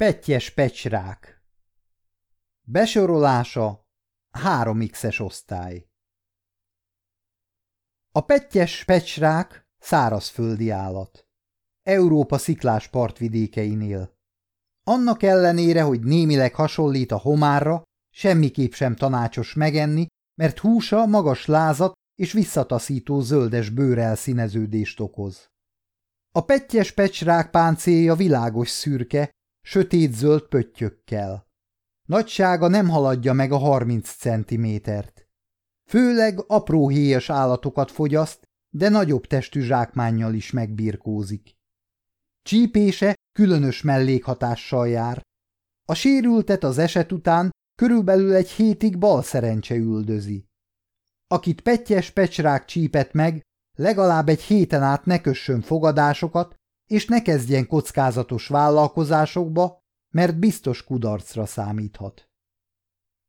Pettyes pecsrák Besorolása 3x-es osztály A pettyes pecsrák szárazföldi állat. Európa sziklás partvidékeinél. Annak ellenére, hogy némileg hasonlít a homárra, semmiképp sem tanácsos megenni, mert húsa magas lázat és visszataszító zöldes bőrelszíneződést okoz. A pettyes pecsrák páncélja világos szürke, sötét-zöld pöttyökkel. Nagysága nem haladja meg a 30 centimétert. Főleg apró héjas állatokat fogyaszt, de nagyobb testű zsákmánnyal is megbirkózik. Csípése különös mellékhatással jár. A sérültet az eset után körülbelül egy hétig bal szerencse üldözi. Akit pettyes pecsrák csípet meg, legalább egy héten át ne kössön fogadásokat, és ne kezdjen kockázatos vállalkozásokba, mert biztos kudarcra számíthat.